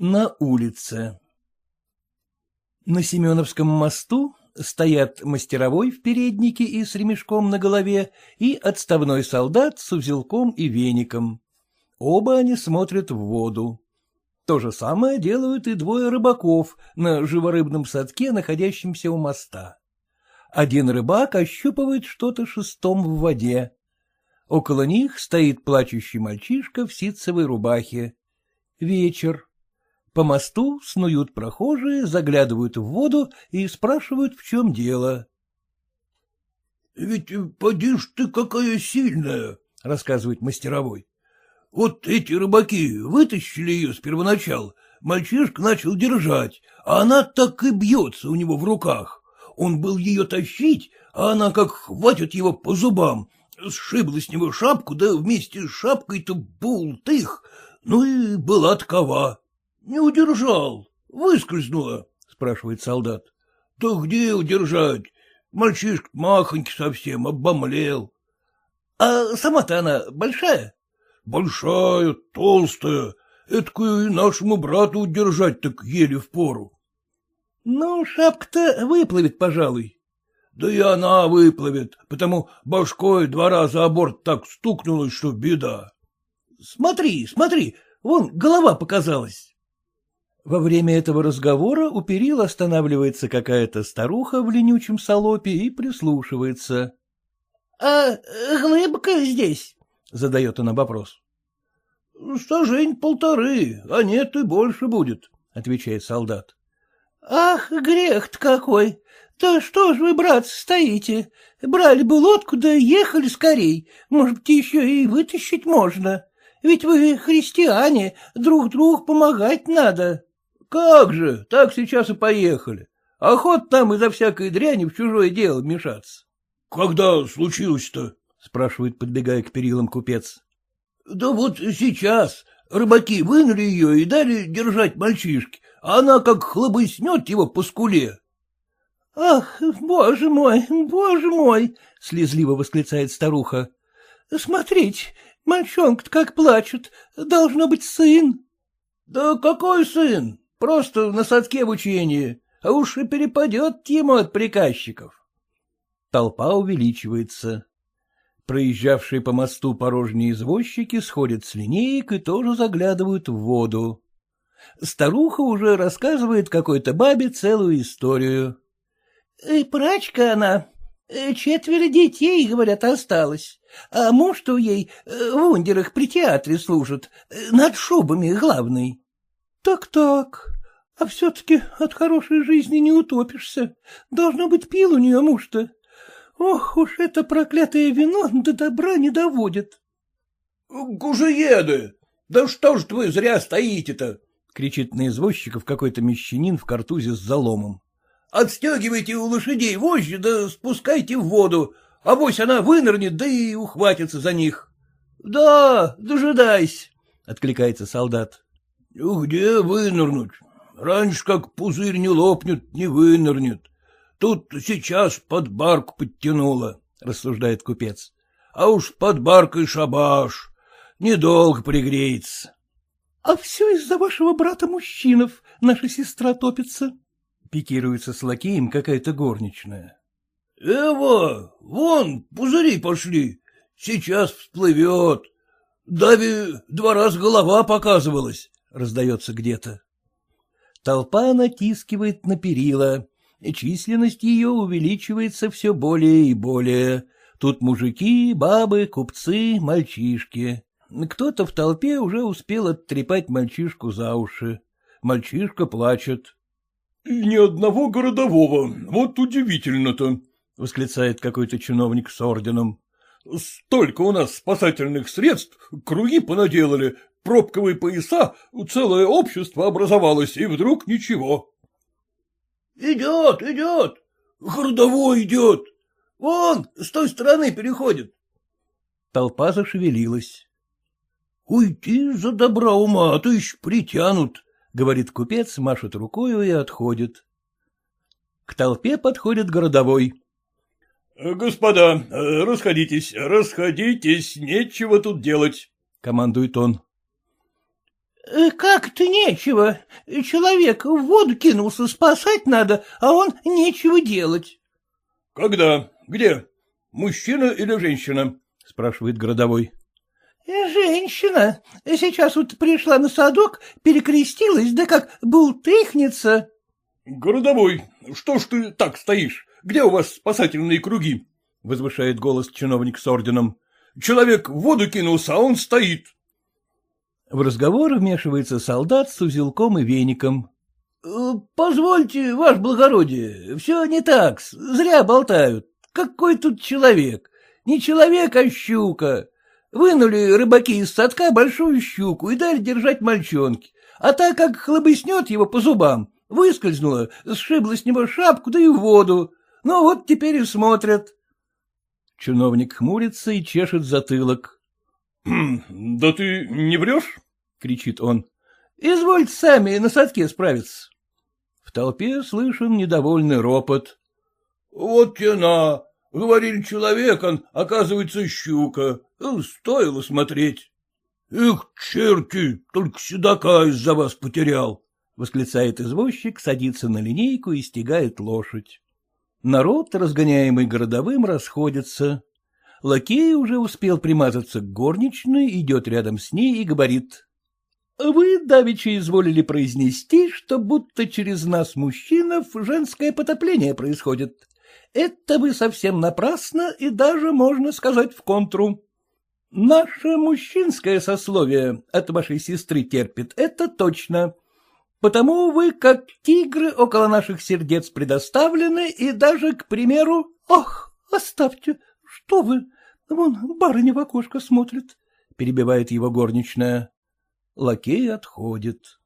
На улице На Семеновском мосту стоят мастеровой в переднике и с ремешком на голове и отставной солдат с узелком и веником. Оба они смотрят в воду. То же самое делают и двое рыбаков на живорыбном садке, находящемся у моста. Один рыбак ощупывает что-то шестом в воде. Около них стоит плачущий мальчишка в ситцевой рубахе. Вечер. По мосту снуют прохожие, заглядывают в воду и спрашивают, в чем дело. — Ведь поди ж ты какая сильная, — рассказывает мастеровой. — Вот эти рыбаки вытащили ее с первоначала, мальчишка начал держать, а она так и бьется у него в руках. Он был ее тащить, а она как хватит его по зубам, сшибла с него шапку, да вместе с шапкой-то бултых, ну и была такова. Не удержал, выскользнула, — спрашивает солдат. — Да где удержать? Мальчишка махонький совсем, обомлел. — А сама-то она большая? — Большая, толстая. Эдакую и нашему брату удержать так еле впору. — Ну, шапка-то выплывет, пожалуй. — Да и она выплывет, потому башкой два раза о борт так стукнулась, что беда. — Смотри, смотри, вон голова показалась. Во время этого разговора у перил останавливается какая-то старуха в ленючем салопе и прислушивается. — А глыбка здесь? — задает она вопрос. — Стажень полторы, а нет и больше будет, — отвечает солдат. — Ах, грех-то какой! Да что ж вы, брат, стоите? Брали бы лодку, да ехали скорей. Может быть, еще и вытащить можно. Ведь вы христиане, друг другу помогать надо. Как же, так сейчас и поехали. Охот там из-за всякой дряни в чужое дело мешаться. — Когда случилось-то? — спрашивает, подбегая к перилам купец. — Да вот сейчас. Рыбаки вынули ее и дали держать мальчишки, а она как хлобыснет его по скуле. — Ах, боже мой, боже мой! — слезливо восклицает старуха. — Смотрите, мальчонка как плачет, должно быть сын. — Да какой сын? Просто на садке в а уж и перепадет ему от приказчиков. Толпа увеличивается. Проезжавшие по мосту порожние извозчики сходят с линеек и тоже заглядывают в воду. Старуха уже рассказывает какой-то бабе целую историю. «Э, — Прачка она. Э, четверо детей, говорят, осталось. А муж-то ей э, в ундерах при театре служит, над шубами главный. Так-так, а все-таки от хорошей жизни не утопишься. Должно быть, пил у нее муж-то. Ох уж это проклятое вино до добра не доводит. — Гужееды! Да что ж вы зря стоите-то? — кричит на извозчиков какой-то мещанин в картузе с заломом. — Отстегивайте у лошадей вожжи, да спускайте в воду, а вось она вынырнет, да и ухватится за них. — Да, дожидайся, — откликается солдат. — Где вынырнуть? Раньше как пузырь не лопнет, не вынырнет. Тут сейчас под барку подтянуло, — рассуждает купец. А уж под баркой шабаш. Недолго пригреется. — А все из-за вашего брата-мужчинов наша сестра топится. Пикируется с лакеем какая-то горничная. — Эва, вон пузыри пошли. Сейчас всплывет. Дави два раза голова показывалась, — раздается где-то. Толпа натискивает на перила, численность ее увеличивается все более и более. Тут мужики, бабы, купцы, мальчишки. Кто-то в толпе уже успел оттрепать мальчишку за уши. Мальчишка плачет. — Ни одного городового, вот удивительно-то, — восклицает какой-то чиновник с орденом. — Столько у нас спасательных средств, круги понаделали, пробковые пояса, целое общество образовалось, и вдруг ничего. — Идет, идет, городовой идет, вон, с той стороны переходит. Толпа зашевелилась. — Уйти за добра ума, а то еще притянут, — говорит купец, машет рукою и отходит. К толпе подходит городовой. — Господа, расходитесь, расходитесь, нечего тут делать, — командует он. — Как-то нечего. Человек в воду кинулся, спасать надо, а он нечего делать. — Когда? Где? Мужчина или женщина? — спрашивает городовой. — Женщина. Сейчас вот пришла на садок, перекрестилась, да как бултыхнется. — Городовой, что ж ты так стоишь? Где у вас спасательные круги? — возвышает голос чиновник с орденом. — Человек в воду кинулся, а он стоит. — в разговор вмешивается солдат с узелком и веником. «Э, — Позвольте, ваше благородие, все не так, зря болтают. Какой тут человек? Не человек, а щука. Вынули рыбаки из садка большую щуку и дали держать мальчонке. А так как хлобыснет его по зубам, выскользнула, сшибла с него шапку, да и в воду. Ну вот теперь и смотрят. Чиновник хмурится и чешет затылок. — Да ты не врешь? — кричит он. — Извольте сами на садке справиться. В толпе слышен недовольный ропот. — Вот тена! Говорили, человек, он, оказывается, щука. Стоило смотреть. — Эх, черти, только седока из-за вас потерял! — восклицает извозчик, садится на линейку и стегает лошадь. Народ, разгоняемый городовым, расходится. Лакей уже успел примазаться к горничной, идет рядом с ней и говорит. — Вы, давеча, изволили произнести, что будто через нас, мужчинов, женское потопление происходит. Это вы совсем напрасно и даже, можно сказать, в контру. Наше мужчинское сословие от вашей сестры терпит, это точно. Потому вы, как тигры, около наших сердец предоставлены и даже, к примеру... — Ах, оставьте, что вы? Вон барыня в окошко смотрит, — перебивает его горничная. Лакей отходит.